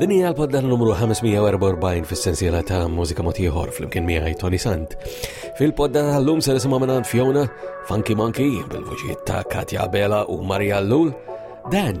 Din hija l-poddan numru 544 fis-sensiela ta' mużika motiħor fl-imkien miegħi Tony Sant. Fil-poddan tal-lum se nisimgħu minn Fiona, Funky Monkey bil-vuċijiet ta' Katja Bela u Maria Lul, Dan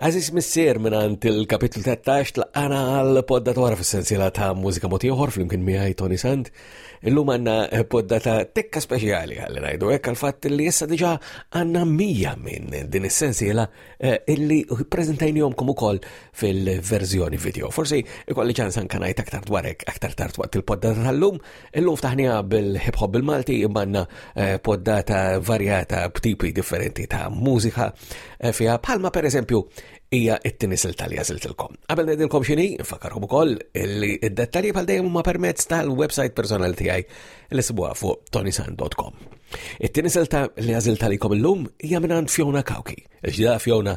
Aziz Missier minant il-kapitlu 13 tlaqana għal poddatora fil-sensila ta' mużika motiħor fl-imkien miħaj Tony Sand. Illum għanna eh, poddata tekka speċjali għal najdu għek għal-fat li jessa diġa għanna mija minn din il-sensila eh, illi prezentajnijomkom u koll fil-verżjoni video. Forsi ikolli ċansan kanajt aktar dwarek aktar tart waqt il-poddata tal-lum, Illum ftaħniha bil-hip hop bil-Malti imanna eh, poddata varjata b'tipi differenti ta' mużika eh, fiha bħalma per eżempju hija it-tinisil tal jażiltilkom. Qabel ngħidilkom x'inhi, nfakkarkom ukoll li d-dettalji bħal dejjem huma permezz tal-website personali tiegħi li sibuha fuq tonisan.com. It-tinisil ta' li jażilt għalikom illum hija mingħand Fiona Kawki. Ġda Fiona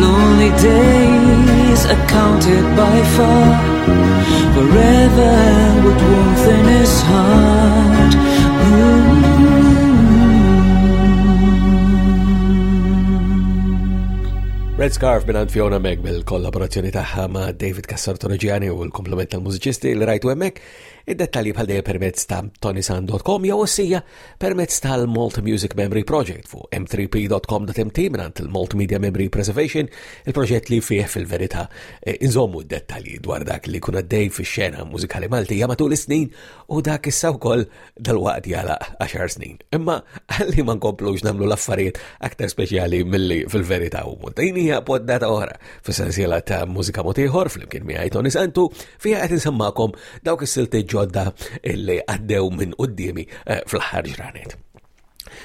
lonely days are counted by far Forever with warmth in his heart Red Scarf binant Fiona Meg bil-kollaborazzjoni tagħha ma' David Cassartonogiani u l-komplement tal-mużiċisti li rajtu hemmhekk, id-dettalji bħal dejjem permezz ta' tonisan.com jew ossija permezz tal-Malt Music Memory Project fuq m3p.com.mt minant il-Malt Media Memory Preservation, il-proġett li fih fil-verita eh, inżommu d-dettalji dwar dak li kuna dej fi xena mużikali Maltija matul is-snin u dak issa wkoll dal-waqt jala 10 snin. Imma għalli ma nkomplux namlu l-affarijiet aktar speċjali milli fil-verita u muntini hija poddata oħra fis-sensiela ta' mużika motiħor fl-imkien miegħi Tony Santu Fija qed insemmakom dawk is-silti ġodda li għaddew minn qudiemi eh, fl-aħħar ġranet.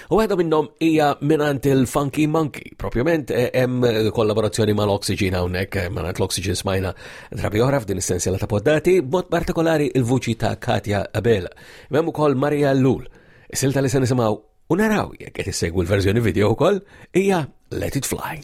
U għada minnom hija minant il-Funky Monkey, propjament eh, hemm kollaborazzjoni ma' l-Oxygen hawnhekk eh, minant l-Oxygen smajna drabi oħra f'din is-sensiela ta' poddati, b'mod partikolari il-vuċi ta' Katja Abela. Hemm ukoll Maria Lul, silta li se nisimgħu u naraw jekk qed issegwu l-verżjoni video wkoll hija Let It Fly.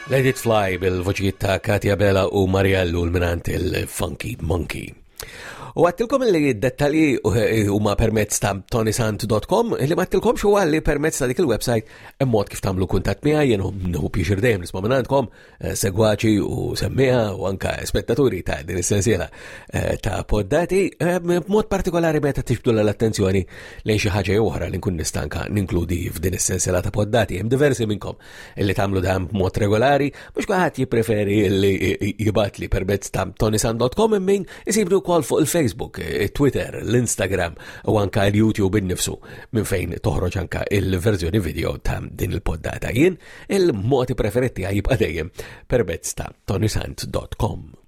Let It Fly bil-voċijiet ta' Katia Bela u Mariellu l-minant il-Funky Monkey. U għattilkom li d-dettalji eh, huma permezz ta' tonisant.com li ma għattilkom xo għalli permezz ta' dik il-website mod kif tamlu kuntat mija jenu nħu piexir dejjem nisma' minnantkom eh, segwaċi u semmija u anka spettaturi ta' din is-sensiela eh, ta' poddati b'mod partikolari meta tixbdu l-attenzjoni lejn xi ħaġa oħra li nkun nistanka ninkludi f'din is-sensiela ta' poddati hemm diversi minnkom li tagħmlu dan b'mod regolari, mhux kulħadd jippreferi li jibatli permezz ta' tonisan.com immin isibni wkoll fuq il-Facebook, il-Twitter, l-Instagram u anka l-YouTube innifsu minn fejn toħroġ anka il-verżjoni video ta' din il-poddata. Jien il-moti preferiti għajib dejjem permezz ta' tonisan.com.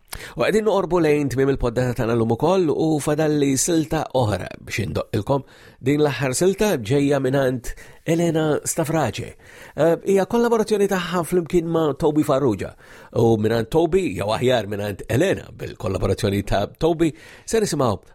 U għedin noqorbu lejn tmim il-poddata tagħna l-lum ukoll u fadalli silta oħra biex indoqqilkom din l-aħħar silta ġejja minant Elena Stafrace. Eh, hija kollaborazzjoni tagħha flimkien ma' Toby Farrugia u minant Toby jew aħjar minant Elena bil-kollaborazzjoni ta' Toby se nisimgħu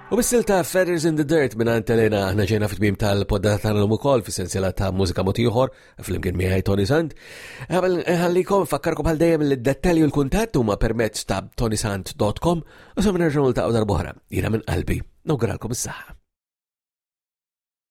U bissil ta' Feathers in the Dirt minn Antelena aħna ġejna fit-tmim tal-poddata tagħna l ukoll fis-sensiela ta' mużika mod ieħor flimkien miegħi Tony Sand. Qabel ħallikom fakkarkom bħal dejjem li d-dettalji u l-kuntatt huma permezz ta' tonysand.com u sa nerġgħu niltaqgħu darb'oħra. Jiena minn qalbi, nawguralkom is-saħħa.